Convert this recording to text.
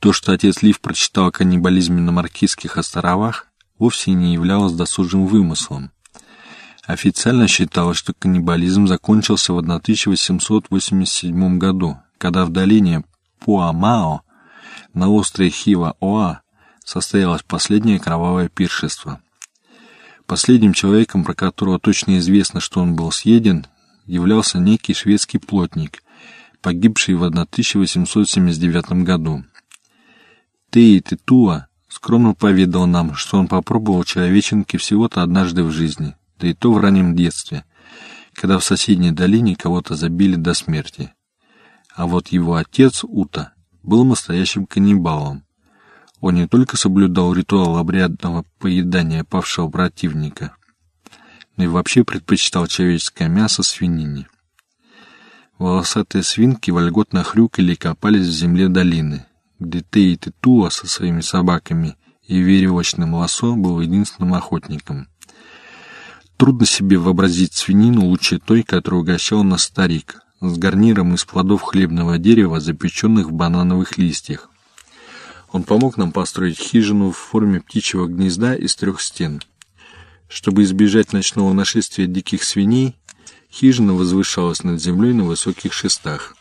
То, что отец Лив прочитал о каннибализме на Маркизских островах, вовсе не являлось досужим вымыслом. Официально считалось, что каннибализм закончился в 1887 году, когда в долине Пуамао на острове Хива-Оа состоялось последнее кровавое пиршество. Последним человеком, про которого точно известно, что он был съеден, являлся некий шведский плотник, погибший в 1879 году. Теи Титуа скромно поведал нам, что он попробовал человеченки всего-то однажды в жизни, да и то в раннем детстве, когда в соседней долине кого-то забили до смерти. А вот его отец, Ута, был настоящим каннибалом. Он не только соблюдал ритуал обрядного поедания павшего противника, но и вообще предпочитал человеческое мясо свинине. Волосатые свинки вольготно хрюкали и копались в земле долины, где Тей Титуа со своими собаками и веревочным лосо был единственным охотником. Трудно себе вообразить свинину лучше той, которую угощал нас старик, с гарниром из плодов хлебного дерева, запеченных в банановых листьях. Он помог нам построить хижину в форме птичьего гнезда из трех стен. Чтобы избежать ночного нашествия диких свиней, хижина возвышалась над землей на высоких шестах.